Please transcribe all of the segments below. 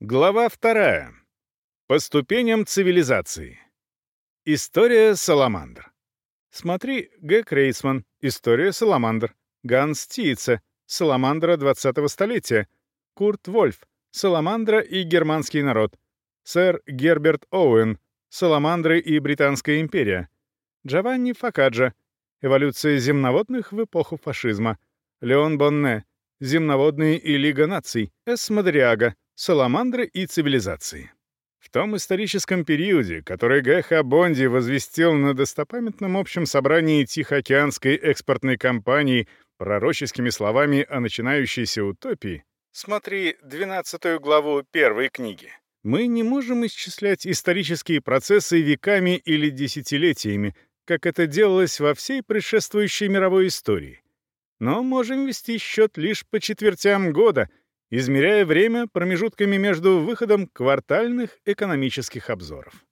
Глава вторая. По ступеням цивилизации. История Саламандр. Смотри Г. Крейсман. История Саламандр. Ганс Тиице. Саламандра 20-го столетия. Курт Вольф. Саламандра и германский народ. Сэр Герберт Оуэн. Саламандры и Британская империя. Джованни Факаджа. Эволюция земноводных в эпоху фашизма. Леон Бонне. Земноводные и Лига наций. С. Мадриага. Саламандры и цивилизации. В том историческом периоде, который Г.Х. Бонди возвестил на достопамятном общем собрании Тихоокеанской экспортной компании пророческими словами о начинающейся утопии, смотри 12 главу первой книги, мы не можем исчислять исторические процессы веками или десятилетиями, как это делалось во всей предшествующей мировой истории. Но можем вести счет лишь по четвертям года — измеряя время промежутками между выходом квартальных экономических обзоров.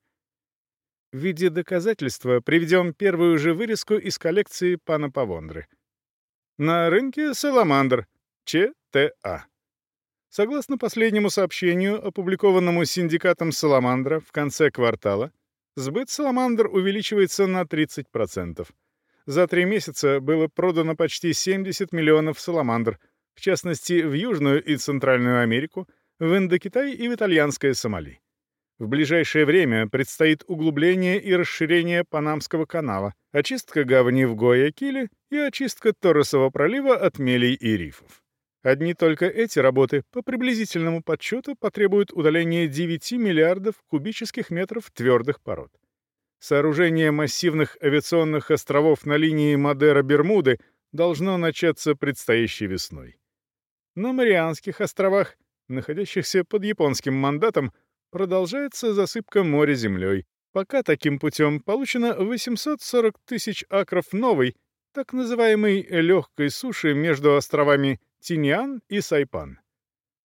В виде доказательства приведем первую же вырезку из коллекции пана Павондры. На рынке «Саламандр» ЧТА. Согласно последнему сообщению, опубликованному синдикатом «Саламандра» в конце квартала, сбыт «Саламандр» увеличивается на 30%. За три месяца было продано почти 70 миллионов «Саламандр», в частности, в Южную и Центральную Америку, в Индокитай и в итальянское Сомали. В ближайшее время предстоит углубление и расширение Панамского канала, очистка гавани в Гуаякиле и очистка Торресового пролива от мелей и рифов. Одни только эти работы, по приблизительному подсчету, потребуют удаления 9 миллиардов кубических метров твердых пород. Сооружение массивных авиационных островов на линии Мадера-Бермуды должно начаться предстоящей весной. На Марианских островах, находящихся под японским мандатом, продолжается засыпка моря землей. Пока таким путем получено 840 тысяч акров новой, так называемой легкой суши между островами Тиньян и Сайпан.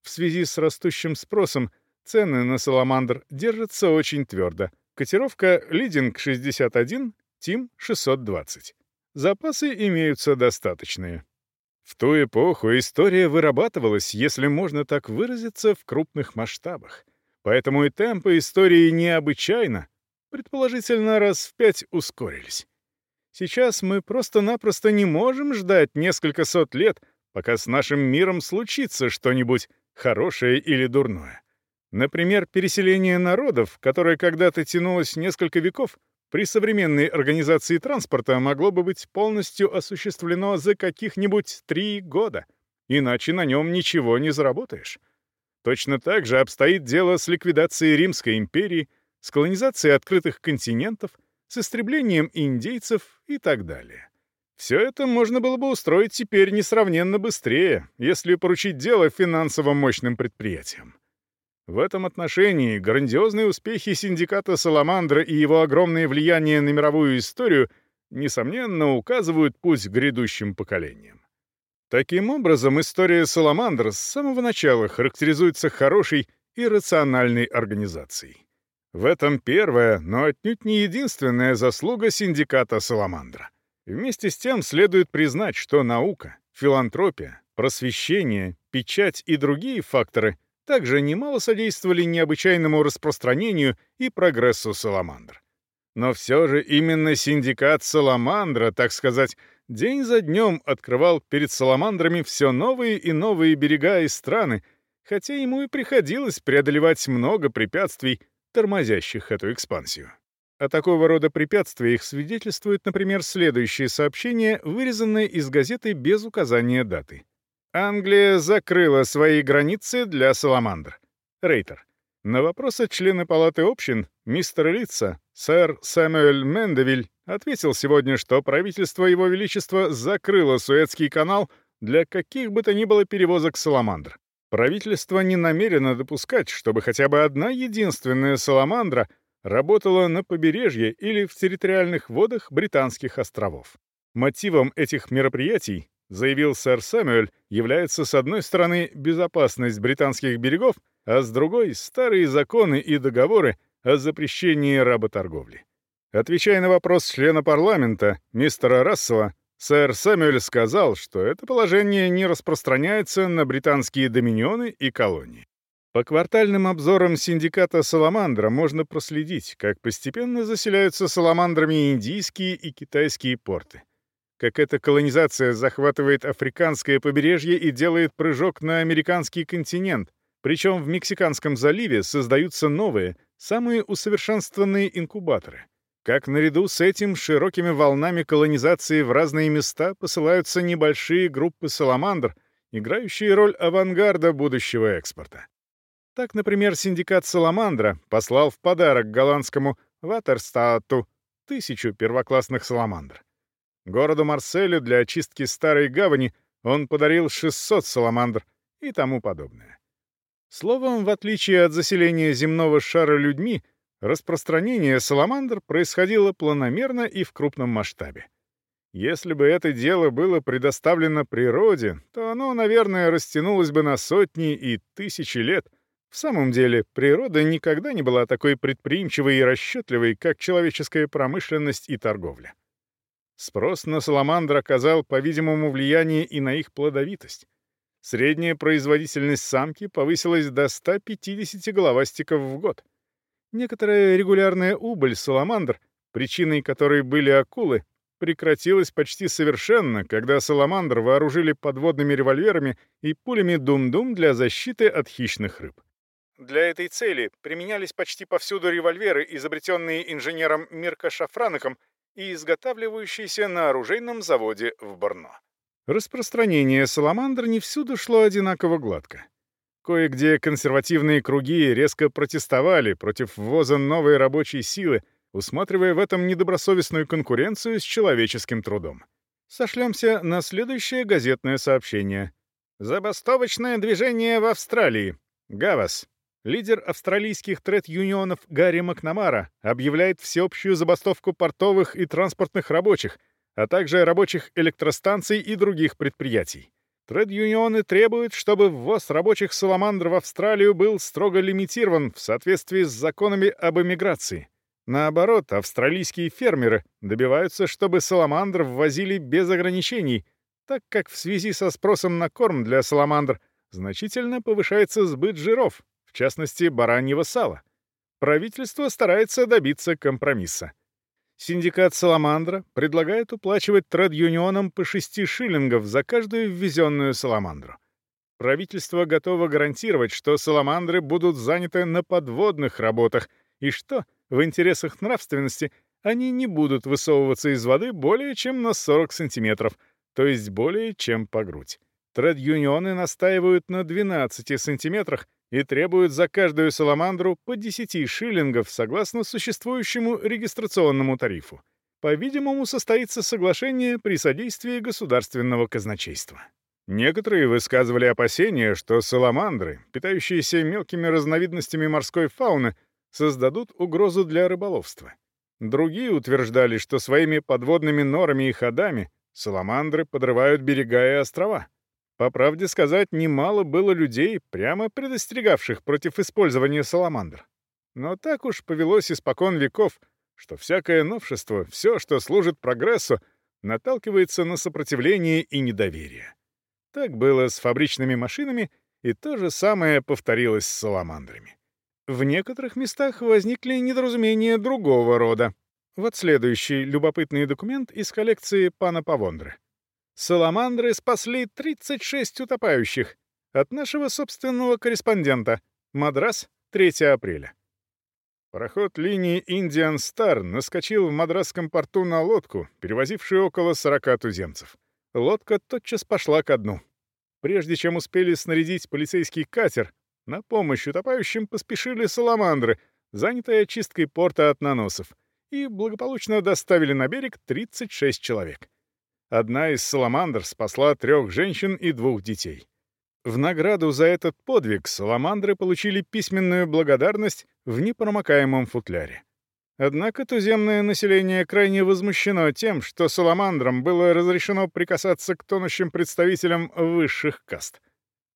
В связи с растущим спросом цены на саламандр держатся очень твердо. Котировка «Лидинг 61», «Тим 620». Запасы имеются достаточные. В ту эпоху история вырабатывалась, если можно так выразиться, в крупных масштабах. Поэтому и темпы истории необычайно, предположительно, раз в пять ускорились. Сейчас мы просто-напросто не можем ждать несколько сот лет, пока с нашим миром случится что-нибудь хорошее или дурное. Например, переселение народов, которое когда-то тянулось несколько веков, при современной организации транспорта могло бы быть полностью осуществлено за каких-нибудь три года, иначе на нем ничего не заработаешь. Точно так же обстоит дело с ликвидацией Римской империи, с колонизацией открытых континентов, с истреблением индейцев и так далее. Все это можно было бы устроить теперь несравненно быстрее, если поручить дело финансово мощным предприятиям. В этом отношении грандиозные успехи синдиката «Саламандра» и его огромное влияние на мировую историю несомненно указывают путь грядущим поколениям. Таким образом, история «Саламандр» с самого начала характеризуется хорошей и рациональной организацией. В этом первая, но отнюдь не единственная заслуга синдиката «Саламандра». Вместе с тем следует признать, что наука, филантропия, просвещение, печать и другие факторы — также немало содействовали необычайному распространению и прогрессу саламандр. Но все же именно синдикат саламандра, так сказать, день за днем открывал перед саламандрами все новые и новые берега и страны, хотя ему и приходилось преодолевать много препятствий, тормозящих эту экспансию. О такого рода препятствиях свидетельствует, например, следующее сообщение, вырезанное из газеты без указания даты. Англия закрыла свои границы для саламандр. Рейтер. На вопрос от члена Палаты общин мистер Лица, сэр Сэмюэль Мендевиль, ответил сегодня, что правительство Его Величества закрыло Суэцкий канал для каких бы то ни было перевозок саламандр. Правительство не намерено допускать, чтобы хотя бы одна единственная саламандра работала на побережье или в территориальных водах Британских островов. Мотивом этих мероприятий заявил сэр Сэмюэль, является с одной стороны безопасность британских берегов, а с другой — старые законы и договоры о запрещении работорговли. Отвечая на вопрос члена парламента, мистера Рассела, сэр Сэмюэль сказал, что это положение не распространяется на британские доминионы и колонии. По квартальным обзорам синдиката «Саламандра» можно проследить, как постепенно заселяются саламандрами индийские и китайские порты. Как эта колонизация захватывает африканское побережье и делает прыжок на американский континент, причем в Мексиканском заливе создаются новые, самые усовершенствованные инкубаторы. Как наряду с этим широкими волнами колонизации в разные места посылаются небольшие группы саламандр, играющие роль авангарда будущего экспорта. Так, например, синдикат «Саламандра» послал в подарок голландскому Ватерстаату тысячу первоклассных саламандр. Городу Марселю для очистки старой гавани он подарил 600 саламандр и тому подобное. Словом, в отличие от заселения земного шара людьми, распространение саламандр происходило планомерно и в крупном масштабе. Если бы это дело было предоставлено природе, то оно, наверное, растянулось бы на сотни и тысячи лет — в самом деле, природа никогда не была такой предприимчивой и расчетливой, как человеческая промышленность и торговля. Спрос на саламандр оказал, по-видимому, влияние и на их плодовитость. Средняя производительность самки повысилась до 150 головастиков в год. Некоторая регулярная убыль саламандр, причиной которой были акулы, прекратилась почти совершенно, когда саламандр вооружили подводными револьверами и пулями дум-дум для защиты от хищных рыб. Для этой цели применялись почти повсюду револьверы, изобретенные инженером Мирко Шафраноком и изготавливающиеся на оружейном заводе в Борно. Распространение саламандр не всюду шло одинаково гладко. Кое-где консервативные круги резко протестовали против ввоза новой рабочей силы, усматривая в этом недобросовестную конкуренцию с человеческим трудом. Сошлемся на следующее газетное сообщение. «Забастовочное движение в Австралии. Гавас. Лидер австралийских тред-юнионов Гарри Макнамара объявляет всеобщую забастовку портовых и транспортных рабочих, а также рабочих электростанций и других предприятий. Тред-юнионы требуют, чтобы ввоз рабочих саламандр в Австралию был строго лимитирован в соответствии с законами об эмиграции. Наоборот, австралийские фермеры добиваются, чтобы саламандр ввозили без ограничений, так как в связи со спросом на корм для саламандр значительно повышается сбыт жиров, в частности, бараньего сала. Правительство старается добиться компромисса. Синдикат «Саламандра» предлагает уплачивать тред-юнионам по 6 шиллингов за каждую ввезенную саламандру. Правительство готово гарантировать, что саламандры будут заняты на подводных работах и что, в интересах нравственности, они не будут высовываться из воды более чем на 40 сантиметров, то есть более чем по грудь. Тред-юнионы настаивают на 12 сантиметрах и требуют за каждую саламандру по 10 шиллингов согласно существующему регистрационному тарифу. По-видимому, состоится соглашение при содействии государственного казначейства. Некоторые высказывали опасения, что саламандры, питающиеся мелкими разновидностями морской фауны, создадут угрозу для рыболовства. Другие утверждали, что своими подводными норами и ходами саламандры подрывают берега и острова. По правде сказать, немало было людей, прямо предостерегавших против использования саламандр. Но так уж повелось испокон веков, что всякое новшество, все, что служит прогрессу, наталкивается на сопротивление и недоверие. Так было с фабричными машинами, и то же самое повторилось с саламандрами. В некоторых местах возникли недоразумения другого рода. Вот следующий любопытный документ из коллекции пана Павондры. Саламандры спасли 36 утопающих. От нашего собственного корреспондента. Мадрас, 3 апреля. Пароход линии «Индиан Стар» наскочил в мадрасском порту на лодку, перевозившую около 40 туземцев. Лодка тотчас пошла ко дну. Прежде чем успели снарядить полицейский катер, на помощь утопающим поспешили саламандры, занятые очисткой порта от наносов, и благополучно доставили на берег 36 человек. Одна из саламандр спасла трех женщин и двух детей. В награду за этот подвиг саламандры получили письменную благодарность в непромокаемом футляре. Однако туземное население крайне возмущено тем, что саламандрам было разрешено прикасаться к тонущим представителям высших каст.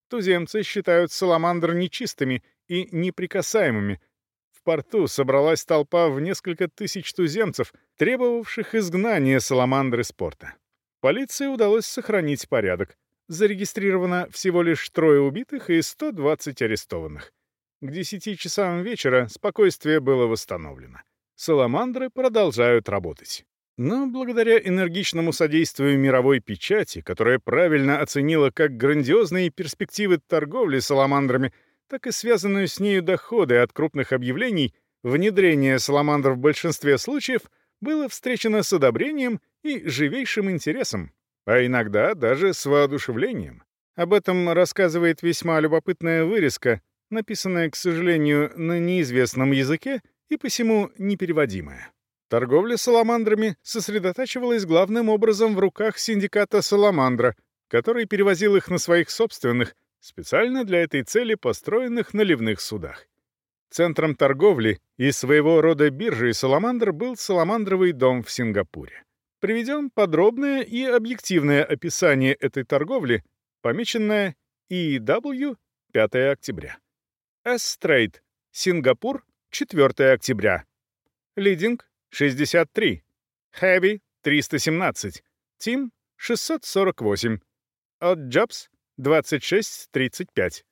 Туземцы считают саламандр нечистыми и неприкасаемыми. В порту собралась толпа в несколько тысяч туземцев, требовавших изгнания саламандры из порта. Полиции удалось сохранить порядок. Зарегистрировано всего лишь трое убитых и 120 арестованных. К 10 часам вечера спокойствие было восстановлено. Саламандры продолжают работать. Но благодаря энергичному содействию мировой печати, которая правильно оценила как грандиозные перспективы торговли саламандрами, так и связанную с нею доходы от крупных объявлений, внедрение саламандр в большинстве случаев было встречено с одобрением и живейшим интересом, а иногда даже с воодушевлением. Об этом рассказывает весьма любопытная вырезка, написанная, к сожалению, на неизвестном языке и посему непереводимая. Торговля саламандрами сосредотачивалась главным образом в руках синдиката «Саламандра», который перевозил их на своих собственных, специально для этой цели построенных наливных судах. Центром торговли и своего рода биржей «Саламандр» был Саламандровый дом в Сингапуре. Приведем подробное и объективное описание этой торговли, помеченное EW 5 октября. S-Trade, Сингапур, 4 октября. Лидинг 63. Heavy — 317. Team — 648. Odd Jobs — 26-35.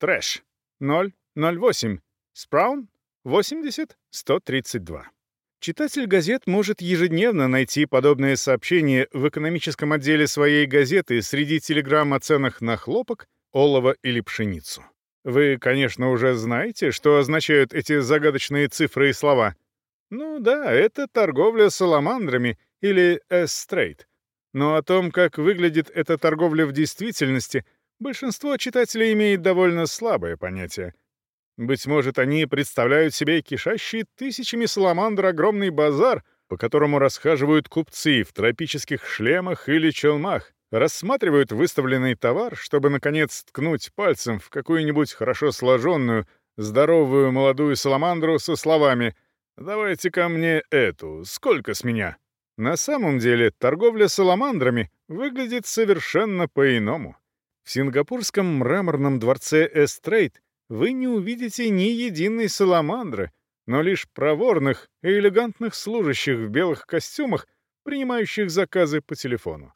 Trash — 008. Sprawn — 80-132. Читатель газет может ежедневно найти подобные сообщения в экономическом отделе своей газеты среди телеграмм о ценах на хлопок, олово или пшеницу. Вы, конечно, уже знаете, что означают эти загадочные цифры и слова — ну да, это торговля саламандрами или эстрейт. Но о том, как выглядит эта торговля в действительности, большинство читателей имеет довольно слабое понятие. Быть может, они представляют себе кишащий тысячами саламандр огромный базар, по которому расхаживают купцы в тропических шлемах или челмах, рассматривают выставленный товар, чтобы, наконец, ткнуть пальцем в какую-нибудь хорошо сложенную, здоровую молодую саламандру со словами — давайте ко мне эту, сколько с меня?» На самом деле торговля саламандрами выглядит совершенно по-иному. В сингапурском мраморном дворце Эстрейт вы не увидите ни единой саламандры, но лишь проворных и элегантных служащих в белых костюмах, принимающих заказы по телефону.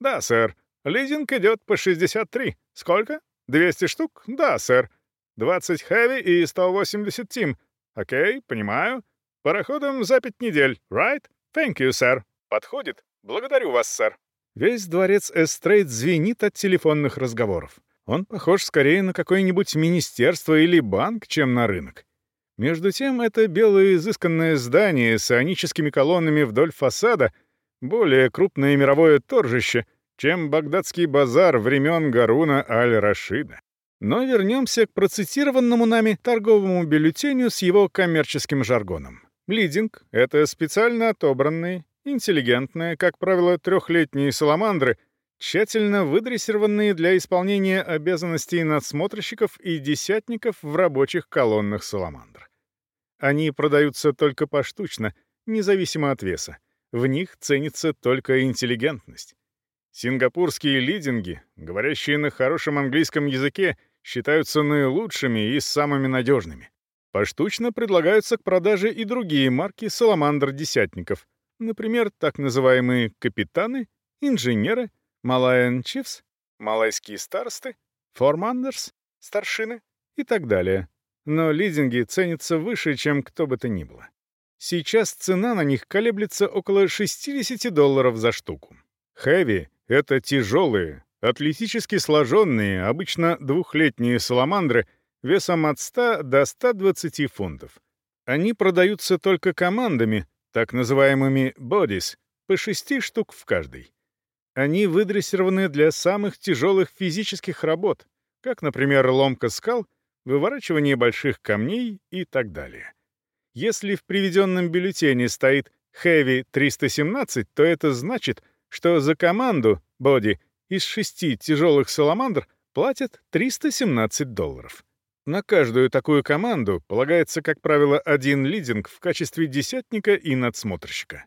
«Да, сэр. Лизинг идет по 63. Сколько? 200 штук? Да, сэр. 20 хэви и 180 тим. Окей, понимаю. Пароходом за пять недель, right? Thank you, sir. Подходит? Благодарю вас, сэр. Весь дворец Эстрейд звенит от телефонных разговоров. Он похож скорее на какое-нибудь министерство или банк, чем на рынок. Между тем, это белое изысканное здание с ионическими колоннами вдоль фасада — более крупное мировое торжище, чем багдадский базар времен Гаруна Аль-Рашида. Но вернемся к процитированному нами торговому бюллетеню с его коммерческим жаргоном. Лидинг — это специально отобранные, интеллигентные, как правило, трехлетние саламандры, тщательно выдрессированные для исполнения обязанностей надсмотрщиков и десятников в рабочих колоннах саламандр. Они продаются только поштучно, независимо от веса. В них ценится только интеллигентность. Сингапурские лидинги, говорящие на хорошем английском языке, считаются наилучшими и самыми надежными. Поштучно предлагаются к продаже и другие марки саламандр-десятников, например, так называемые «капитаны», «инженеры», «малайен чифс», «малайские старосты», «формандерс», «старшины» и так далее. Но лизинги ценятся выше, чем кто бы то ни было. Сейчас цена на них колеблется около 60 долларов за штуку. Хэви — это тяжелые, атлетически сложенные, обычно двухлетние саламандры — весом от 100 до 120 фунтов. Они продаются только командами, так называемыми «бодис», по 6 штук в каждой. Они выдрессированы для самых тяжелых физических работ, как, например, ломка скал, выворачивание больших камней и так далее. Если в приведенном бюллетене стоит «Heavy 317», то это значит, что за команду «Боди» из шести тяжелых саламандр платят 317 долларов. На каждую такую команду полагается, как правило, один лидинг в качестве десятника и надсмотрщика.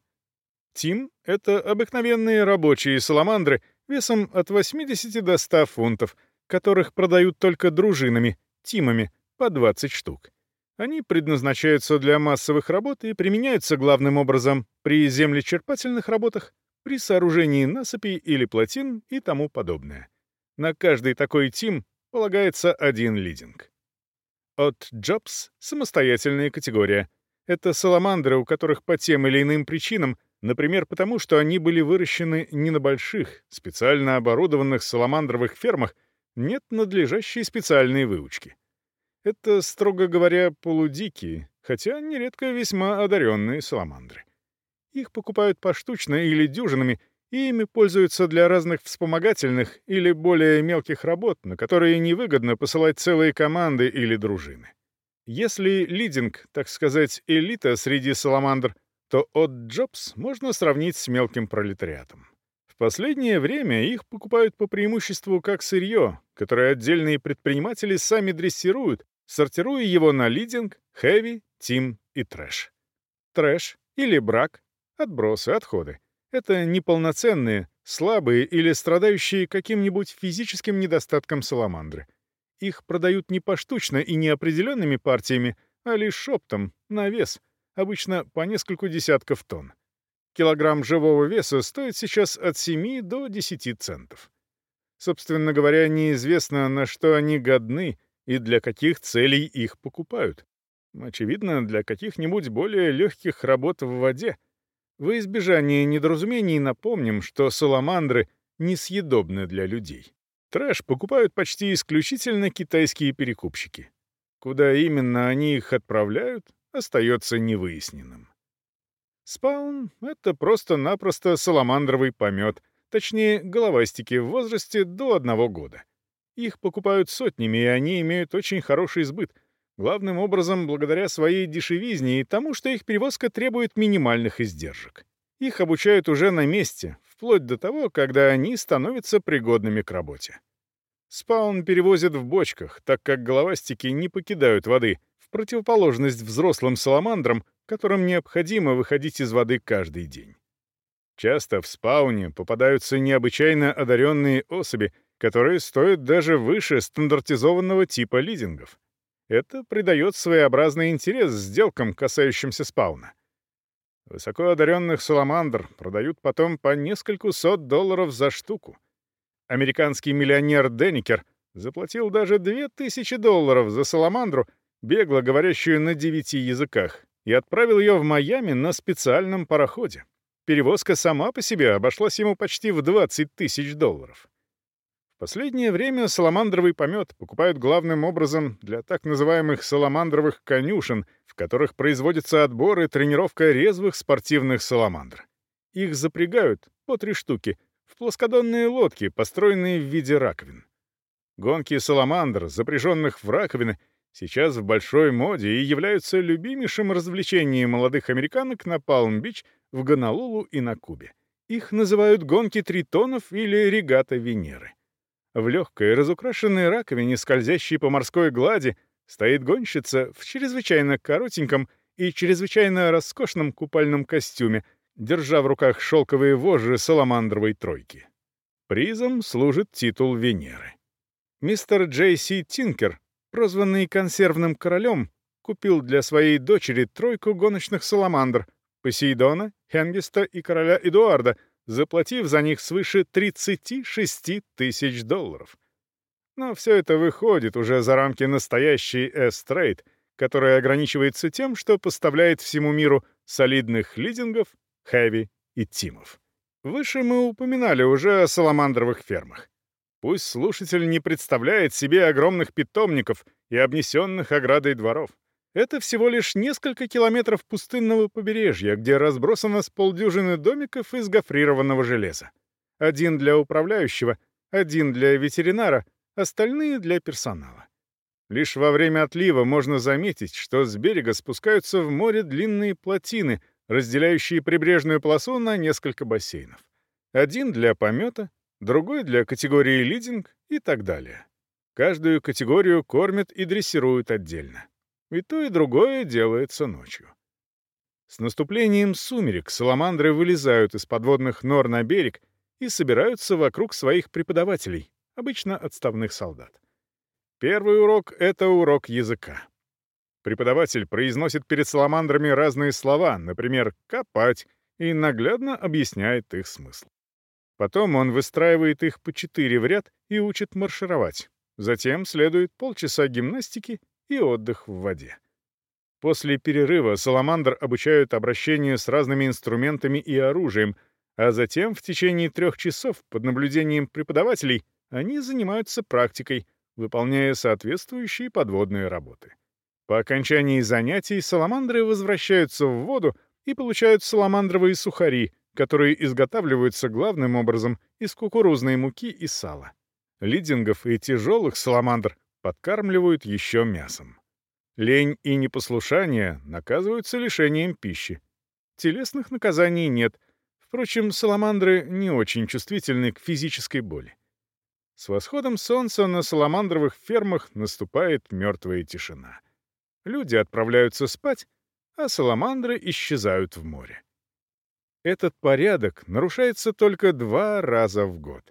Тим — это обыкновенные рабочие саламандры весом от 80 до 100 фунтов, которых продают только дружинами, тимами, по 20 штук. Они предназначаются для массовых работ и применяются главным образом при землечерпательных работах, при сооружении насыпей или плотин и тому подобное. На каждый такой тим полагается один лидинг. От Jobs — самостоятельная категория. Это саламандры, у которых по тем или иным причинам, например, потому что они были выращены не на больших, специально оборудованных саламандровых фермах, нет надлежащей специальной выучки. Это, строго говоря, полудикие, хотя нередко весьма одаренные саламандры. Их покупают поштучно или дюжинами, и ими пользуются для разных вспомогательных или более мелких работ, на которые невыгодно посылать целые команды или дружины. Если лидинг, так сказать, элита среди саламандр, то от Джобс можно сравнить с мелким пролетариатом. В последнее время их покупают по преимуществу как сырье, которое отдельные предприниматели сами дрессируют, сортируя его на лидинг, хэви, тим и трэш. Трэш или брак, отбросы, отходы — это неполноценные, слабые или страдающие каким-нибудь физическим недостатком саламандры. Их продают не поштучно и не определенными партиями, а лишь шептом, на вес, обычно по нескольку десятков тонн. Килограмм живого веса стоит сейчас от 7 до 10 центов. Собственно говоря, неизвестно, на что они годны и для каких целей их покупают. Очевидно, для каких-нибудь более легких работ в воде. Во избежание недоразумений напомним, что саламандры несъедобны для людей. Трэш покупают почти исключительно китайские перекупщики. Куда именно они их отправляют, остается невыясненным. Спаун — это просто-напросто саламандровый помет, точнее, головастики в возрасте до одного года. Их покупают сотнями, и они имеют очень хороший сбыт, главным образом благодаря своей дешевизне и тому, что их перевозка требует минимальных издержек. Их обучают уже на месте, вплоть до того, когда они становятся пригодными к работе. Спаун перевозят в бочках, так как головастики не покидают воды, противоположность взрослым саламандрам, которым необходимо выходить из воды каждый день. Часто в спауне попадаются необычайно одаренные особи, которые стоят даже выше стандартизованного типа лизингов. Это придает своеобразный интерес сделкам, касающимся спауна. Высоко одаренных саламандр продают потом по нескольку сот долларов за штуку. Американский миллионер Денникер заплатил даже 2000 долларов за саламандру, бегло говорящую на девяти языках, и отправил ее в Майами на специальном пароходе. Перевозка сама по себе обошлась ему почти в 20 тысяч долларов. В последнее время саламандровый помет покупают главным образом для так называемых саламандровых конюшен, в которых производится отбор и тренировка резвых спортивных саламандр. Их запрягают, по три штуки, в плоскодонные лодки, построенные в виде раковин. Гонки саламандр, запряженных в раковины, сейчас в большой моде и являются любимейшим развлечением молодых американок на Палм-Бич, в Гонолулу и на Кубе. Их называют гонки тритонов или регата Венеры. В легкой, разукрашенной раковине, скользящей по морской глади, стоит гонщица в чрезвычайно коротеньком и чрезвычайно роскошном купальном костюме, держа в руках шелковые вожжи саламандровой тройки. Призом служит титул Венеры. Мистер Джей Си Тинкер, прозванный консервным королем, купил для своей дочери тройку гоночных саламандр — Посейдона, Хенгиста и короля Эдуарда — заплатив за них свыше 36 тысяч долларов. Но все это выходит уже за рамки настоящей S-Trade, которая ограничивается тем, что поставляет всему миру солидных лидингов, хэви и тимов. Выше мы упоминали уже о саламандровых фермах. Пусть слушатель не представляет себе огромных питомников и обнесенных оградой дворов. Это всего лишь несколько километров пустынного побережья, где разбросано с полдюжины домиков из гофрированного железа. Один для управляющего, один для ветеринара, остальные для персонала. Лишь во время отлива можно заметить, что с берега спускаются в море длинные плотины, разделяющие прибрежную полосу на несколько бассейнов. Один для помета, другой для категории лидинг и так далее. Каждую категорию кормят и дрессируют отдельно. И то, и другое делается ночью. С наступлением сумерек саламандры вылезают из подводных нор на берег и собираются вокруг своих преподавателей, обычно отставных солдат. Первый урок — это урок языка. Преподаватель произносит перед саламандрами разные слова, например, «копать», и наглядно объясняет их смысл. Потом он выстраивает их по четыре в ряд и учит маршировать. Затем следует полчаса гимнастики и отдых в воде. После перерыва саламандр обучают обращению с разными инструментами и оружием, а затем в течение трех часов под наблюдением преподавателей они занимаются практикой, выполняя соответствующие подводные работы. По окончании занятий саламандры возвращаются в воду и получают саламандровые сухари, которые изготавливаются главным образом из кукурузной муки и сала. Лидингов и тяжелых саламандр подкармливают еще мясом. Лень и непослушание наказываются лишением пищи. Телесных наказаний нет. Впрочем, саламандры не очень чувствительны к физической боли. С восходом солнца на саламандровых фермах наступает мертвая тишина. Люди отправляются спать, а саламандры исчезают в море. Этот порядок нарушается только два раза в год.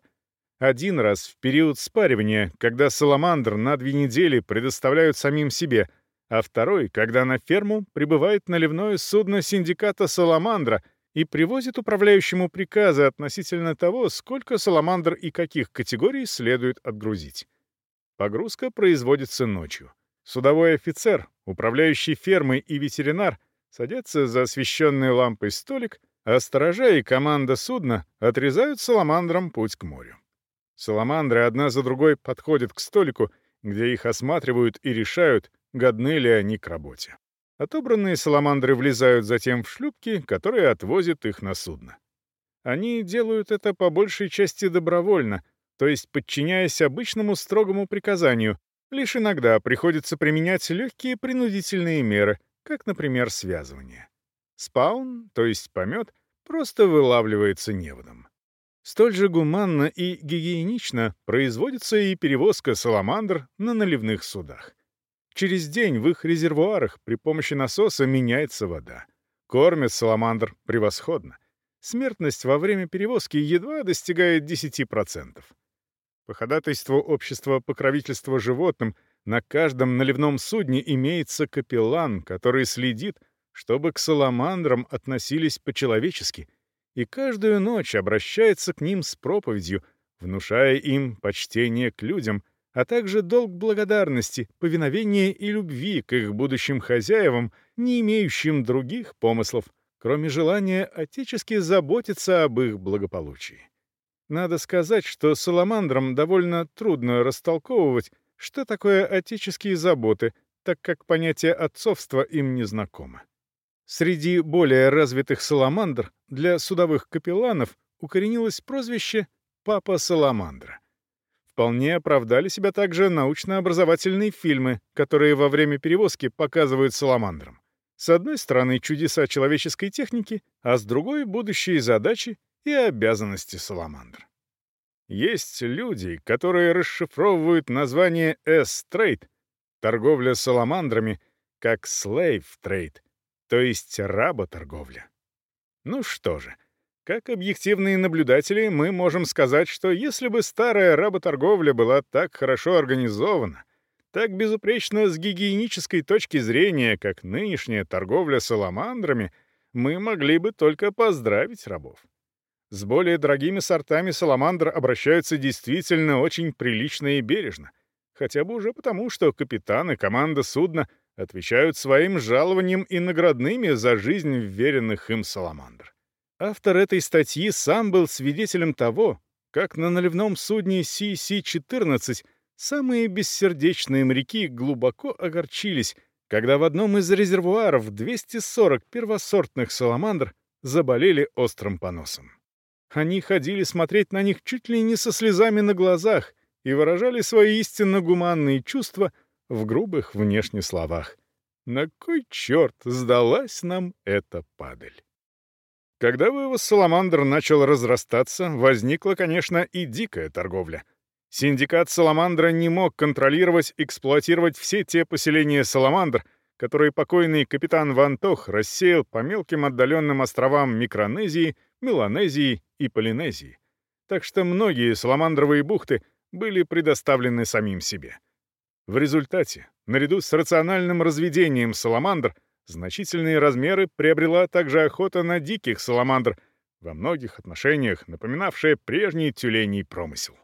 Один раз в период спаривания, когда саламандр на две недели предоставляют самим себе, а второй, когда на ферму прибывает наливное судно синдиката «Саламандра» и привозит управляющему приказы относительно того, сколько саламандр и каких категорий следует отгрузить. Погрузка производится ночью. Судовой офицер, управляющий фермой и ветеринар садятся за освещенной лампой столик, а сторожа и команда судна отрезают саламандрам путь к морю. Саламандры одна за другой подходят к столику, где их осматривают и решают, годны ли они к работе. Отобранные саламандры влезают затем в шлюпки, которые отвозят их на судно. Они делают это по большей части добровольно, то есть подчиняясь обычному строгому приказанию, лишь иногда приходится применять легкие принудительные меры, как, например, связывание. Спаун, то есть помет, просто вылавливается неводом. Столь же гуманно и гигиенично производится и перевозка саламандр на наливных судах. Через день в их резервуарах при помощи насоса меняется вода. Кормят саламандр превосходно. Смертность во время перевозки едва достигает 10%. По ходатайству общества покровительства животным на каждом наливном судне имеется капеллан, который следит, чтобы к саламандрам относились по-человечески — и каждую ночь обращается к ним с проповедью, внушая им почтение к людям, а также долг благодарности, повиновения и любви к их будущим хозяевам, не имеющим других помыслов, кроме желания отечески заботиться об их благополучии. Надо сказать, что саламандрам довольно трудно растолковывать, что такое отеческие заботы, так как понятие отцовства им не знакомо. Среди более развитых саламандр для судовых капелланов укоренилось прозвище «Папа Саламандра». Вполне оправдали себя также научно-образовательные фильмы, которые во время перевозки показывают саламандрам. С одной стороны, чудеса человеческой техники, а с другой — будущие задачи и обязанности саламандр. Есть люди, которые расшифровывают название S-Trade, торговля саламандрами, как Slave Trade, то есть работорговля. Ну что же, как объективные наблюдатели мы можем сказать, что если бы старая работорговля была так хорошо организована, так безупречно с гигиенической точки зрения, как нынешняя торговля саламандрами, мы могли бы только поздравить рабов. С более дорогими сортами саламандр обращаются действительно очень прилично и бережно, хотя бы уже потому, что капитан и команда судна — отвечают своим жалованием и наградными за жизнь вверенных им саламандр. Автор этой статьи сам был свидетелем того, как на наливном судне CC-14 самые бессердечные моряки глубоко огорчились, когда в одном из резервуаров 240 первосортных саламандр заболели острым поносом. Они ходили смотреть на них чуть ли не со слезами на глазах и выражали свои истинно гуманные чувства — в грубых внешне словах. На кой черт сдалась нам эта падаль? Когда вывоз саламандр начал разрастаться, возникла, конечно, и дикая торговля. Синдикат саламандра не мог контролировать, эксплуатировать все те поселения саламандр, которые покойный капитан Вантох рассеял по мелким отдаленным островам Микронезии, Меланезии и Полинезии. Так что многие саламандровые бухты были предоставлены самим себе. В результате, наряду с рациональным разведением саламандр, значительные размеры приобрела также охота на диких саламандр, во многих отношениях напоминавшая прежний тюленей промысел.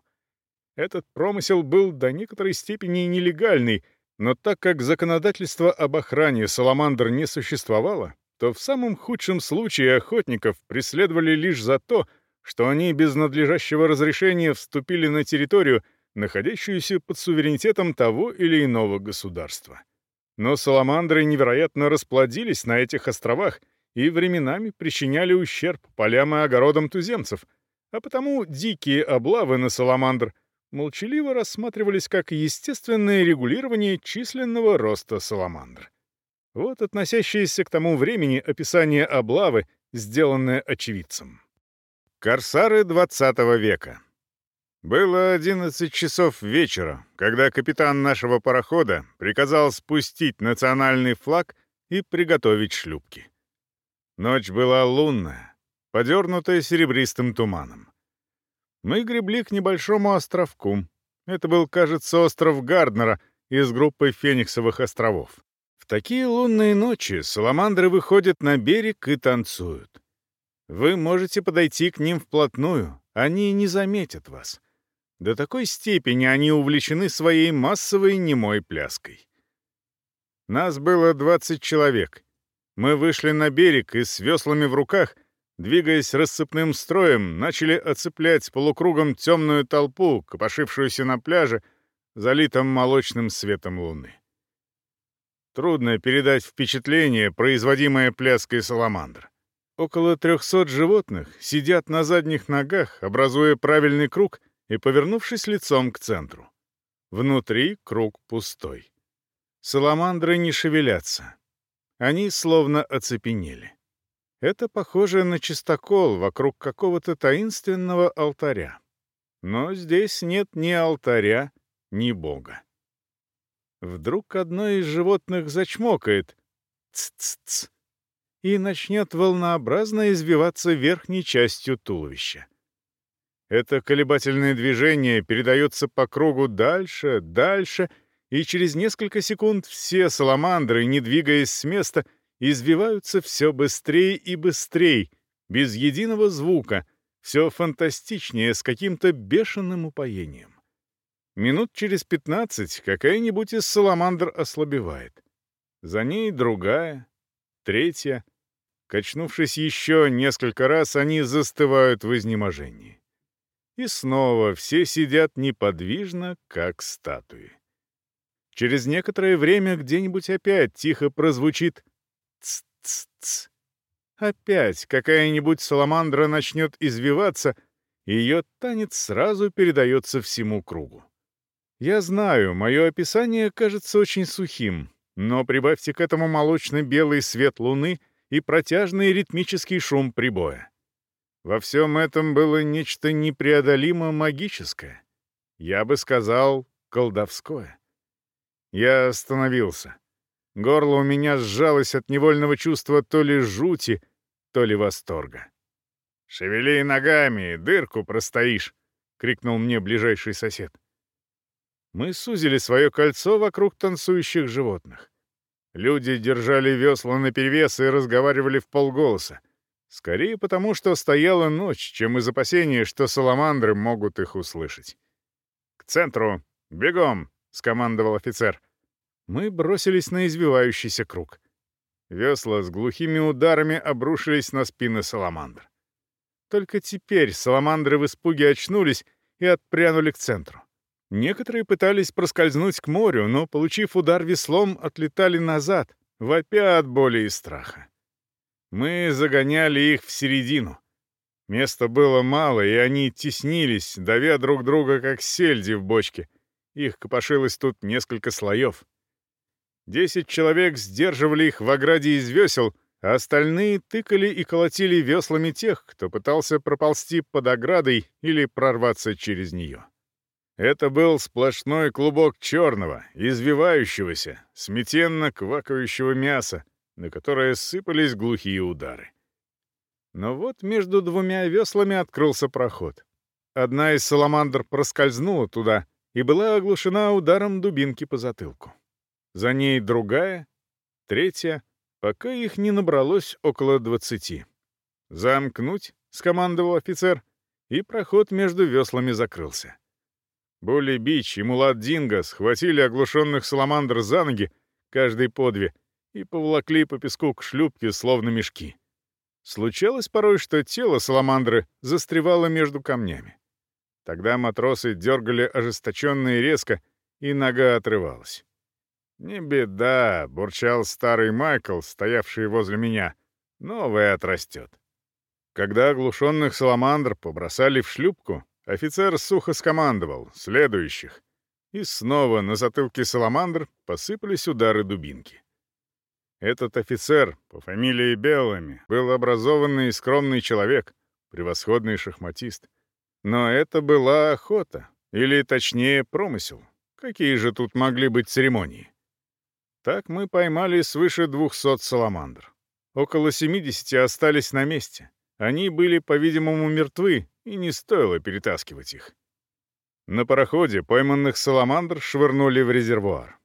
Этот промысел был до некоторой степени нелегальный, Но так как законодательство об охране саламандр не существовало, то в самом худшем случае охотников преследовали лишь за то, что они без надлежащего разрешения вступили на территорию, находящуюся под суверенитетом того или иного государства. Но саламандры невероятно расплодились на этих островах и временами причиняли ущерб полям и огородам туземцев, а потому дикие облавы на саламандр молчаливо рассматривались как естественное регулирование численного роста саламандр. Вот относящееся к тому времени описание облавы, сделанное очевидцем. Корсары 20 века. Было 11 часов вечера, когда капитан нашего парохода приказал спустить национальный флаг и приготовить шлюпки. Ночь была лунная, подернутая серебристым туманом. Мы гребли к небольшому островку. Это был, кажется, остров Гарднера из группы Фениксовых островов. В такие лунные ночи саламандры выходят на берег и танцуют. Вы можете подойти к ним вплотную, они не заметят вас. До такой степени они увлечены своей массовой немой пляской. Нас было 20 человек — мы вышли на берег и с веслами в руках, двигаясь рассыпным строем, начали оцеплять полукругом темную толпу, копошившуюся на пляже, залитом молочным светом луны. Трудно передать впечатление, производимое пляской саламандр. Около трехсот животных сидят на задних ногах, образуя правильный круг и повернувшись лицом к центру. Внутри круг пустой. Саламандры не шевелятся, они словно оцепенели. Это похоже на чистокол вокруг какого-то таинственного алтаря. Но здесь нет ни алтаря, ни бога. Вдруг одно из животных зачмокает «ц-ц-ц» и начнет волнообразно извиваться верхней частью туловища. Это колебательное движение передается по кругу дальше, дальше — и через несколько секунд все саламандры, не двигаясь с места, извиваются все быстрее и быстрее, без единого звука, все фантастичнее, с каким-то бешеным упоением. Минут через пятнадцать какая-нибудь из саламандр ослабевает. За ней другая, третья. Качнувшись еще несколько раз, они застывают в изнеможении. И снова все сидят неподвижно, как статуи. Через некоторое время где-нибудь опять тихо прозвучит «ц-ц-ц». Опять какая-нибудь саламандра начнет извиваться, и ее танец сразу передается всему кругу. Я знаю, мое описание кажется очень сухим, но прибавьте к этому молочно-белый свет луны и протяжный ритмический шум прибоя. Во всем этом было нечто непреодолимо магическое. Я бы сказал, колдовское. Я остановился. Горло у меня сжалось от невольного чувства то ли жути, то ли восторга. «Шевели ногами, дырку простоишь!» — крикнул мне ближайший сосед. Мы сузили свое кольцо вокруг танцующих животных. Люди держали весла наперевес и разговаривали в полголоса. Скорее потому, что стояла ночь, чем из опасения, что саламандры могут их услышать. «К центру! Бегом!» — скомандовал офицер. Мы бросились на извивающийся круг. Весла с глухими ударами обрушились на спины саламандр. Только теперь саламандры в испуге очнулись и отпрянули к центру. Некоторые пытались проскользнуть к морю, но, получив удар веслом, отлетали назад, вопя от боли и страха. Мы загоняли их в середину. Места было мало, и они теснились, давя друг друга, как сельди в бочке — их копошилось тут несколько слоев. Десять человек сдерживали их в ограде из весел, а остальные тыкали и колотили веслами тех, кто пытался проползти под оградой или прорваться через нее. Это был сплошной клубок черного, извивающегося, сметенно квакающего мяса, на которое сыпались глухие удары. Но вот между двумя веслами открылся проход. Одна из саламандр проскользнула туда, и была оглушена ударом дубинки по затылку. За ней другая, третья, пока их не набралось около двадцати. «Замкнуть», — скомандовал офицер, и проход между веслами закрылся. Булли Бич и Мулат Динго схватили оглушенных саламандр за ноги, каждый по две, и поволокли по песку к шлюпке, словно мешки. Случалось порой, что тело саламандры застревало между камнями. Тогда матросы дергали ожесточенно и резко, и нога отрывалась. «Не беда», — бурчал старый Майкл, стоявший возле меня. «Новое отрастет». Когда оглушенных саламандр побросали в шлюпку, офицер сухо скомандовал «следующих». И снова на затылке саламандр посыпались удары дубинки. Этот офицер, по фамилии Беллами, был образованный и скромный человек, превосходный шахматист. Но это была охота, или точнее промысел. Какие же тут могли быть церемонии? Так мы поймали свыше 200 саламандр. Около 70 остались на месте. Они были, по-видимому, мертвы, и не стоило перетаскивать их. На пароходе пойманных саламандр швырнули в резервуар.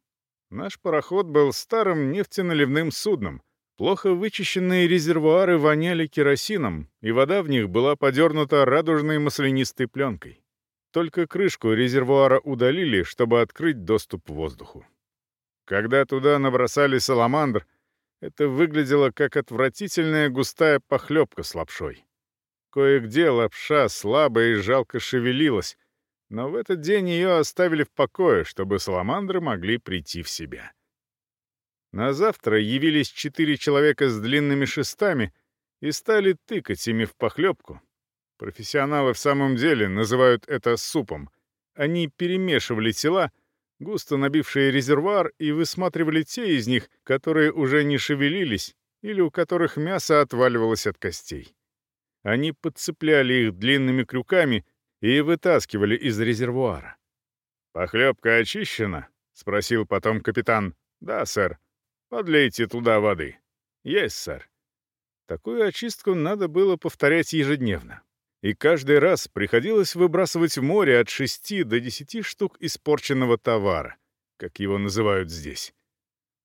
Наш пароход был старым нефтеналивным судном. Плохо вычищенные резервуары воняли керосином, и вода в них была подернута радужной маслянистой пленкой. Только крышку резервуара удалили, чтобы открыть доступ воздуху. Когда туда набросали саламандр, это выглядело как отвратительная густая похлебка с лапшой. Кое-где лапша слабо и жалко шевелилась, но в этот день ее оставили в покое, чтобы саламандры могли прийти в себя. На завтра явились четыре человека с длинными шестами и стали тыкать ими в похлебку. Профессионалы в самом деле называют это супом. Они перемешивали тела, густо набившие резервуар, и высматривали те из них, которые уже не шевелились или у которых мясо отваливалось от костей. Они подцепляли их длинными крюками и вытаскивали из резервуара. «Похлебка очищена?» — спросил потом капитан. «Да, сэр. Подлейте туда воды». «Есть, сэр». Такую очистку надо было повторять ежедневно. И каждый раз приходилось выбрасывать в море от шести до десяти штук испорченного товара, как его называют здесь.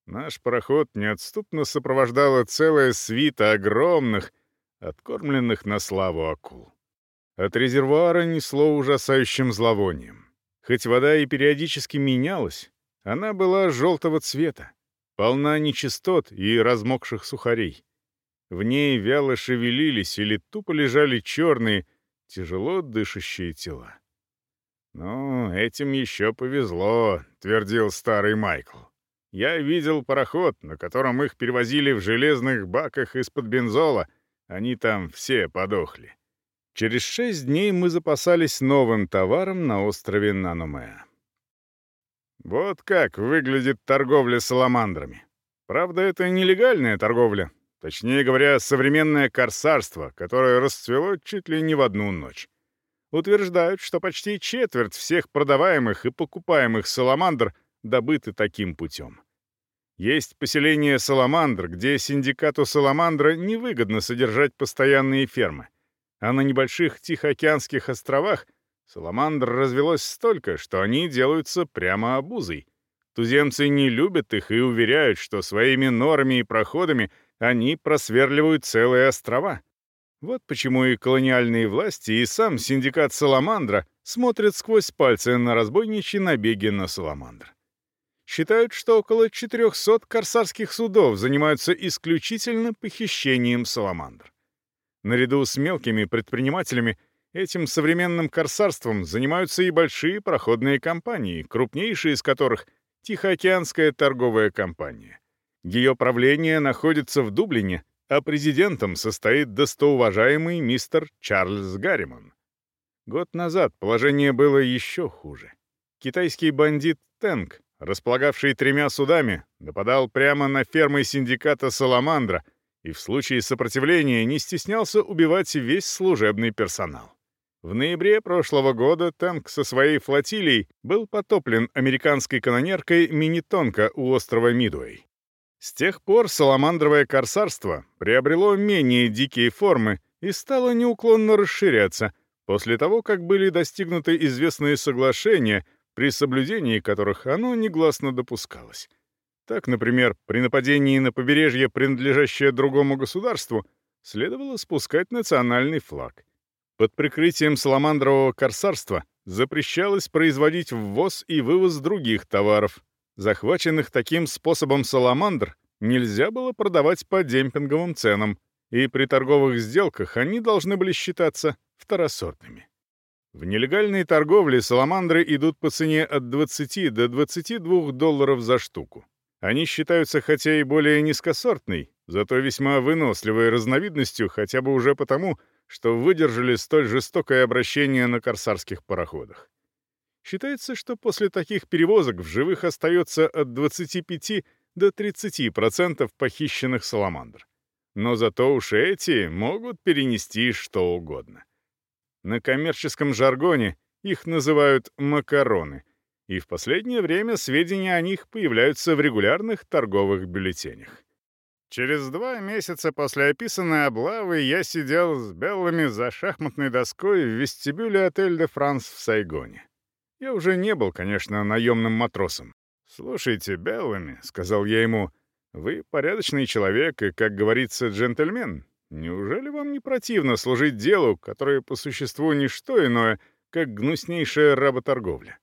Наш пароход неотступно сопровождала целая свита огромных, откормленных на славу акул. От резервуара несло ужасающим зловонием. Хоть вода и периодически менялась, она была желтого цвета, полна нечистот и размокших сухарей. В ней вяло шевелились или тупо лежали черные, тяжело дышащие тела. «Ну, этим еще повезло», — твердил старый Майкл. «Я видел пароход, на котором их перевозили в железных баках из-под бензола. Они там все подохли. Через шесть дней мы запасались новым товаром на острове Нанумеа. Вот как выглядит торговля саламандрами. Правда, это нелегальная торговля. Точнее говоря, современное корсарство, которое расцвело чуть ли не в одну ночь. Утверждают, что почти четверть всех продаваемых и покупаемых саламандр добыты таким путем. Есть поселение саламандр, где синдикату саламандра невыгодно содержать постоянные фермы — а на небольших Тихоокеанских островах саламандр развелось столько, что они делаются прямо обузой. Туземцы не любят их и уверяют, что своими норами и проходами они просверливают целые острова. Вот почему и колониальные власти, и сам синдикат Саламандра смотрят сквозь пальцы на разбойничьи набеги на Саламандр. Считают, что около 400 корсарских судов занимаются исключительно похищением Саламандр. Наряду с мелкими предпринимателями этим современным корсарством занимаются и большие проходные компании, крупнейшие из которых — Тихоокеанская торговая компания. Ее правление находится в Дублине, а президентом состоит достоуважаемый мистер Чарльз Гарриман. Год назад положение было еще хуже. Китайский бандит Тэнк, располагавший тремя судами, нападал прямо на фермы синдиката «Саламандра», и в случае сопротивления не стеснялся убивать весь служебный персонал. В ноябре прошлого года танк со своей флотилией был потоплен американской канонеркой «Минитонка» у острова Мидуэй. С тех пор саламандровое корсарство приобрело менее дикие формы и стало неуклонно расширяться после того, как были достигнуты известные соглашения, при соблюдении которых оно негласно допускалось. Так, например, при нападении на побережье, принадлежащее другому государству, следовало спускать национальный флаг. Под прикрытием саламандрового корсарства запрещалось производить ввоз и вывоз других товаров. Захваченных таким способом саламандр нельзя было продавать по демпинговым ценам, и при торговых сделках они должны были считаться второсортными. В нелегальной торговле саламандры идут по цене от 20 до 22 долларов за штуку. Они считаются хотя и более низкосортной, зато весьма выносливой разновидностью хотя бы уже потому, что выдержали столь жестокое обращение на корсарских пароходах. Считается, что после таких перевозок в живых остается от 25 до 30% похищенных саламандр. Но зато уж эти могут перенести что угодно. На коммерческом жаргоне их называют «макароны», и в последнее время сведения о них появляются в регулярных торговых бюллетенях. Через два месяца после описанной облавы я сидел с белыми за шахматной доской в вестибюле отель «Де Франс» в Сайгоне. Я уже не был, конечно, наемным матросом. «Слушайте, Беллами», — сказал я ему, — «вы порядочный человек и, как говорится, джентльмен. Неужели вам не противно служить делу, которое по существу не что иное, как гнуснейшая работорговля?»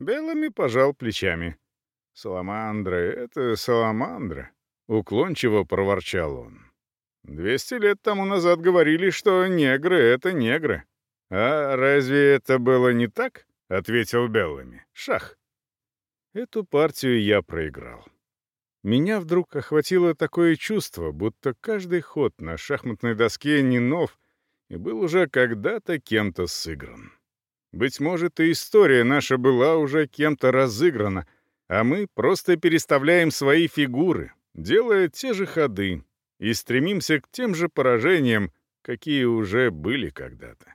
Белыми пожал плечами. «Саламандры — это саламандры», — уклончиво проворчал он. «Двести лет тому назад говорили, что негры — это негры. А разве это было не так?» — ответил Беллами. «Шах». Эту партию я проиграл. Меня вдруг охватило такое чувство, будто каждый ход на шахматной доске не нов и был уже когда-то кем-то сыгран. Быть может, и история наша была уже кем-то разыграна, а мы просто переставляем свои фигуры, делая те же ходы, и стремимся к тем же поражениям, какие уже были когда-то.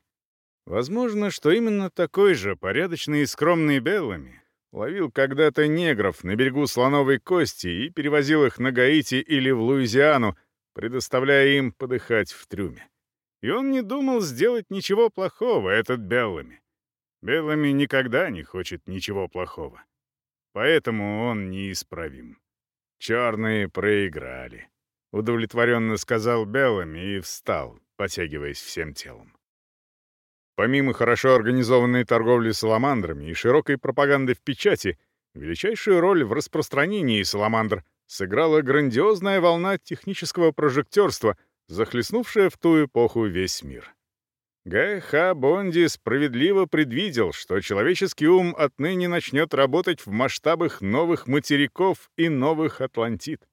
Возможно, что именно такой же порядочный и скромный Беллами ловил когда-то негров на берегу Слоновой Кости и перевозил их на Гаити или в Луизиану, предоставляя им подыхать в трюме. И он не думал сделать ничего плохого, этот Беллами. Беллами никогда не хочет ничего плохого. Поэтому он неисправим. Черные проиграли. Удовлетворенно сказал Беллами и встал, потягиваясь всем телом. Помимо хорошо организованной торговли саламандрами и широкой пропаганды в печати, величайшую роль в распространении саламандр сыграла грандиозная волна технического прожектерства, захлестнувшая в ту эпоху весь мир. Г.Х. Бонди справедливо предвидел, что человеческий ум отныне начнет работать в масштабах новых материков и новых Атлантид.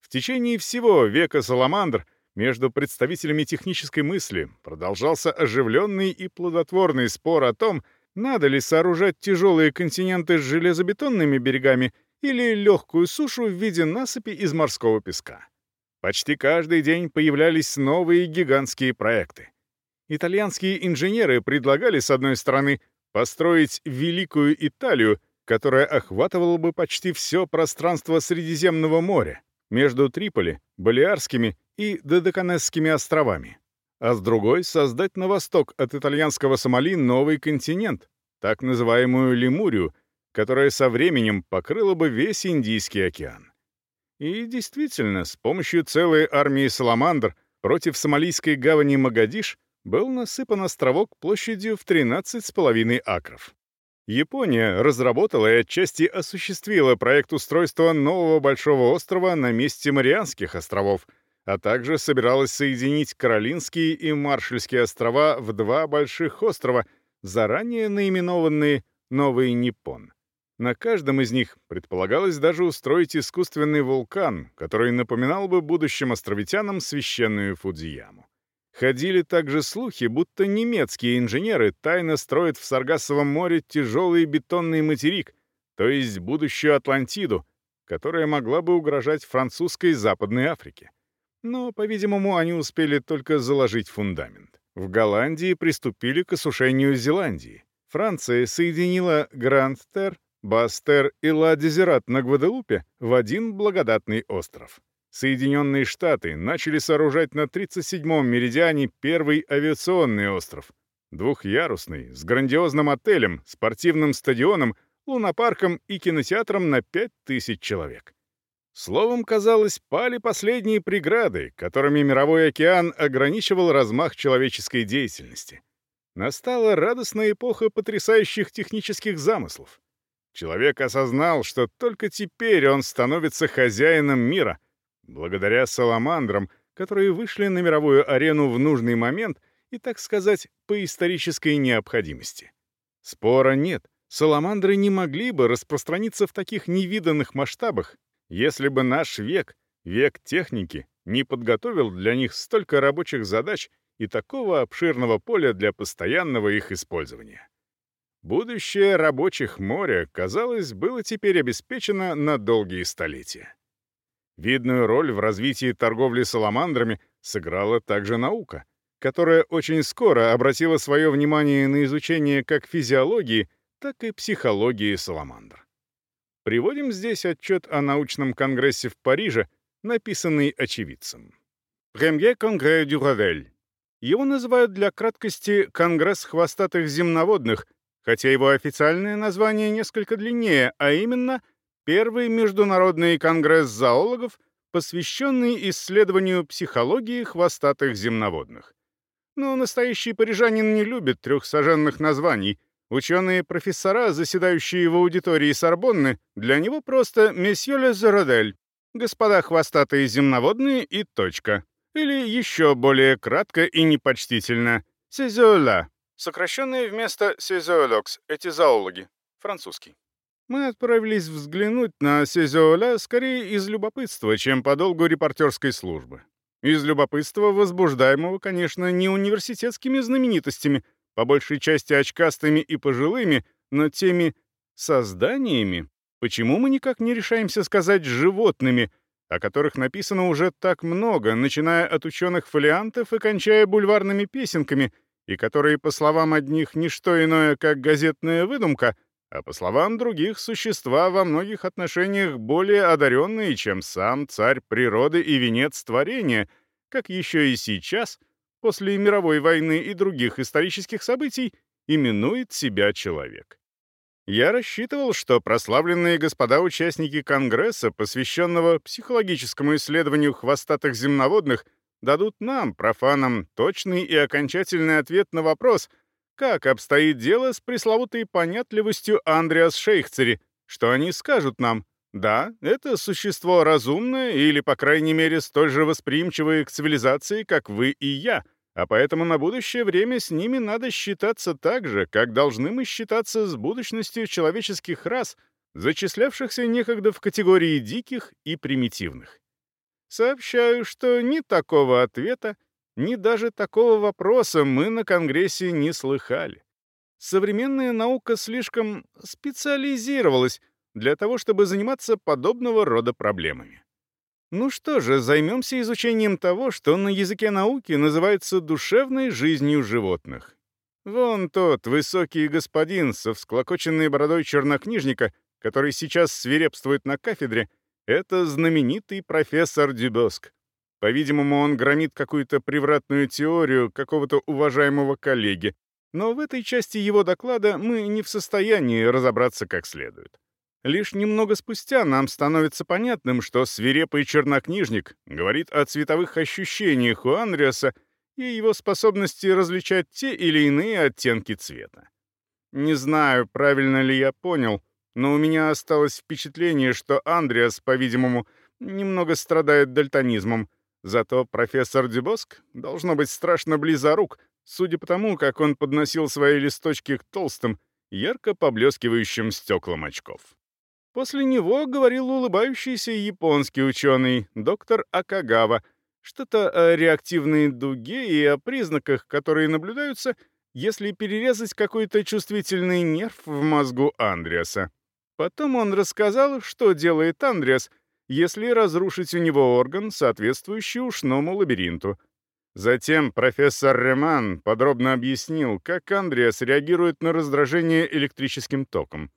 В течение всего века Саламандр между представителями технической мысли продолжался оживленный и плодотворный спор о том, надо ли сооружать тяжелые континенты с железобетонными берегами или легкую сушу в виде насыпи из морского песка. Почти каждый день появлялись новые гигантские проекты. Итальянские инженеры предлагали, с одной стороны, построить Великую Италию, которая охватывала бы почти все пространство Средиземного моря, между Триполи, Балиарскими и Додеканесскими островами, а с другой — создать на восток от итальянского Сомали новый континент, так называемую Лемурию, которая со временем покрыла бы весь Индийский океан. И действительно, с помощью целой армии саламандр против сомалийской гавани Магадиш был насыпан островок площадью в 13,5 акров. Япония разработала и отчасти осуществила проект устройства нового большого острова на месте Марианских островов, а также собиралась соединить Каролинские и Маршальские острова в два больших острова, заранее наименованные «Новый Ниппон». На каждом из них предполагалось даже устроить искусственный вулкан, который напоминал бы будущим островитянам священную Фудзияму. Ходили также слухи, будто немецкие инженеры тайно строят в Саргассовом море тяжелый бетонный материк, то есть будущую Атлантиду, которая могла бы угрожать французской Западной Африке. Но, по-видимому, они успели только заложить фундамент. В Голландии приступили к осушению Зеландии. Франция соединила Гранд-Тер, Бастер и Ла-Дезерат на Гваделупе в один благодатный остров. Соединенные Штаты начали сооружать на 37-м меридиане первый авиационный остров. Двухъярусный, с грандиозным отелем, спортивным стадионом, лунопарком и кинотеатром на 5000 человек. Словом, казалось, пали последние преграды, которыми мировой океан ограничивал размах человеческой деятельности. Настала радостная эпоха потрясающих технических замыслов. Человек осознал, что только теперь он становится хозяином мира, благодаря саламандрам, которые вышли на мировую арену в нужный момент и, так сказать, по исторической необходимости. Спора нет, саламандры не могли бы распространиться в таких невиданных масштабах, если бы наш век, век техники, не подготовил для них столько рабочих задач и такого обширного поля для постоянного их использования. Будущее рабочих моря, казалось, было теперь обеспечено на долгие столетия. Видную роль в развитии торговли саламандрами сыграла также наука, которая очень скоро обратила свое внимание на изучение как физиологии, так и психологии саламандр. Приводим здесь отчет о научном конгрессе в Париже, написанный очевидцем. Congrès du Ravel. Его называют для краткости «Конгресс хвостатых земноводных», хотя его официальное название несколько длиннее, а именно Первый международный конгресс зоологов, посвященный исследованию психологии хвостатых земноводных. Но настоящий парижанин не любит трехсоженных названий. Ученые-профессора, заседающие в аудитории Сорбонны, для него просто «Месье Ле Зарадель», «Господа хвостатые земноводные» и точка. Или еще более кратко и непочтительно «Сезеола», сокращенное вместо «сезеолокс», эти зоологи, французский. Мы отправились взглянуть на Сезеоля скорее из любопытства, чем по долгу репортерской службы. Из любопытства, возбуждаемого, конечно, не университетскими знаменитостями, по большей части очкастыми и пожилыми, но теми созданиями, почему мы никак не решаемся сказать «животными», о которых написано уже так много, начиная от ученых-фолиантов и кончая бульварными песенками, и которые, по словам одних, не что иное, как газетная выдумка, а по словам других, существа во многих отношениях более одаренные, чем сам царь природы и венец творения, как еще и сейчас, после мировой войны и других исторических событий, именует себя человек. Я рассчитывал, что прославленные господа участники Конгресса, посвященного психологическому исследованию хвостатых земноводных, дадут нам, профанам, точный и окончательный ответ на вопрос, как обстоит дело с пресловутой понятливостью Андреас Шейхцери, что они скажут нам, да, это существо разумное или, по крайней мере, столь же восприимчивое к цивилизации, как вы и я — а поэтому на будущее время с ними надо считаться так же, как должны мы считаться с будущностью человеческих рас, зачислявшихся некогда в категории диких и примитивных. Сообщаю, что ни такого ответа, ни даже такого вопроса мы на Конгрессе не слыхали. Современная наука слишком специализировалась для того, чтобы заниматься подобного рода проблемами. Ну что же, займемся изучением того, что на языке науки называется душевной жизнью животных. Вон тот высокий господин со всклокоченной бородой чернокнижника, который сейчас свирепствует на кафедре, это знаменитый профессор Дюбоск. По-видимому, он громит какую-то превратную теорию какого-то уважаемого коллеги, но в этой части его доклада мы не в состоянии разобраться как следует. Лишь немного спустя нам становится понятным, что свирепый чернокнижник говорит о цветовых ощущениях у Андреаса и его способности различать те или иные оттенки цвета. Не знаю, правильно ли я понял, но у меня осталось впечатление, что Андреас, по-видимому, немного страдает дальтонизмом, зато профессор Дюбоск должно быть страшно близорук, судя по тому, как он подносил свои листочки к толстым, ярко поблескивающим стеклам очков. После него говорил улыбающийся японский ученый, доктор Акагава, что-то о реактивной дуге и о признаках, которые наблюдаются, если перерезать какой-то чувствительный нерв в мозгу Андреаса. Потом он рассказал, что делает Андреас, если разрушить у него орган, соответствующий ушному лабиринту. Затем профессор Реман подробно объяснил, как Андреас реагирует на раздражение электрическим током.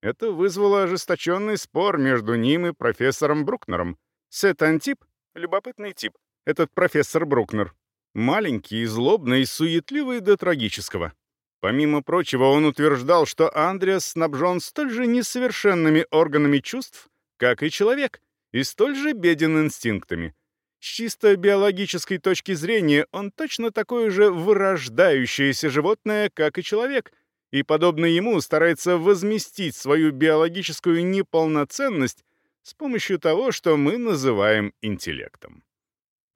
Это вызвало ожесточенный спор между ним и профессором Брукнером. Сет-антип — любопытный тип, этот профессор Брукнер. Маленький, злобный, суетливый до трагического. Помимо прочего, он утверждал, что Андреас снабжен столь же несовершенными органами чувств, как и человек, и столь же беден инстинктами. С чисто биологической точки зрения он точно такое же вырождающееся животное, как и человек, и, подобно ему, старается возместить свою биологическую неполноценность с помощью того, что мы называем интеллектом.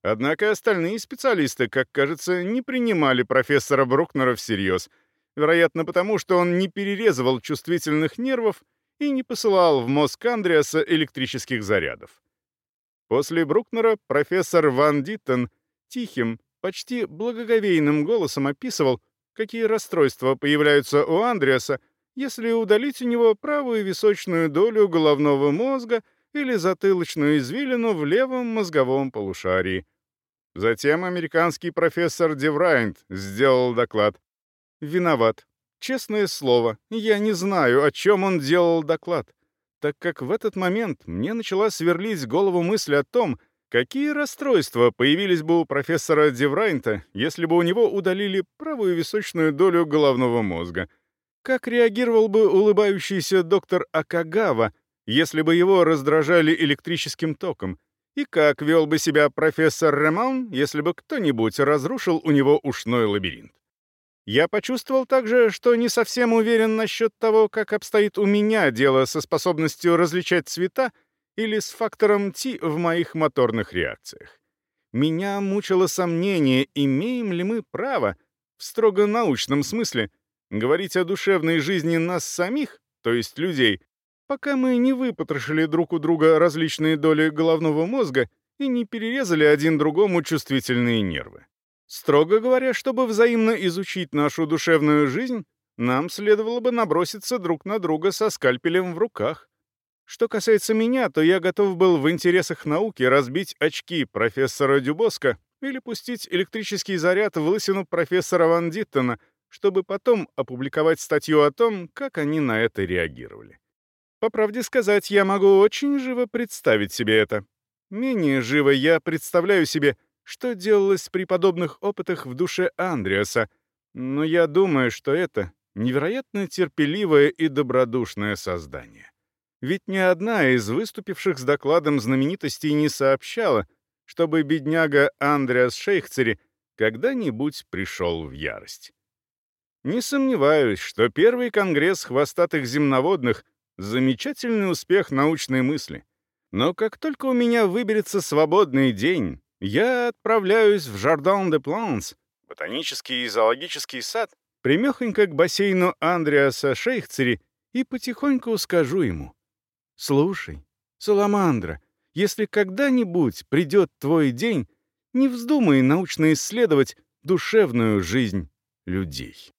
Однако остальные специалисты, как кажется, не принимали профессора Брукнера всерьез, вероятно потому, что он не перерезывал чувствительных нервов и не посылал в мозг Андреаса электрических зарядов. После Брукнера профессор Ван Диттен тихим, почти благоговейным голосом описывал, какие расстройства появляются у Андреаса, если удалить у него правую височную долю головного мозга или затылочную извилину в левом мозговом полушарии. Затем американский профессор Деврайнт сделал доклад. «Виноват. Честное слово, я не знаю, о чем он делал доклад так как в этот момент мне начала сверлить голову мысль о том, какие расстройства появились бы у профессора Деврайнта, если бы у него удалили правую височную долю головного мозга. Как реагировал бы улыбающийся доктор Акагава, если бы его раздражали электрическим током? И как вел бы себя профессор Реман, если бы кто-нибудь разрушил у него ушной лабиринт? Я почувствовал также, что не совсем уверен насчет того, как обстоит у меня дело со способностью различать цвета или с фактором Т в моих моторных реакциях. Меня мучило сомнение, имеем ли мы право, в строго научном смысле, говорить о душевной жизни нас самих, то есть людей, пока мы не выпотрошили друг у друга различные доли головного мозга и не перерезали один другому чувствительные нервы. Строго говоря, чтобы взаимно изучить нашу душевную жизнь, нам следовало бы наброситься друг на друга со скальпелем в руках. Что касается меня, то я готов был в интересах науки разбить очки профессора Дюбоска или пустить электрический заряд в лысину профессора Ван Диттона, чтобы потом опубликовать статью о том, как они на это реагировали. По правде сказать, я могу очень живо представить себе это. Менее живо я представляю себе, что делалось при подобных опытах в душе Андреаса, но я думаю, что это невероятно терпеливое и добродушное создание. Ведь ни одна из выступивших с докладом знаменитостей не сообщала, чтобы бедняга Андреас Шейхцери когда-нибудь пришел в ярость. Не сомневаюсь, что первый конгресс хвостатых земноводных — замечательный успех научной мысли. Но как только у меня выберется свободный день, я отправляюсь в Жардин-де-Планс, ботанический и зоологический сад, прямехонько к бассейну Андреаса Шейхцери и потихоньку скажу ему. «Слушай, Саламандра, если когда-нибудь придет твой день, не вздумай научно исследовать душевную жизнь людей».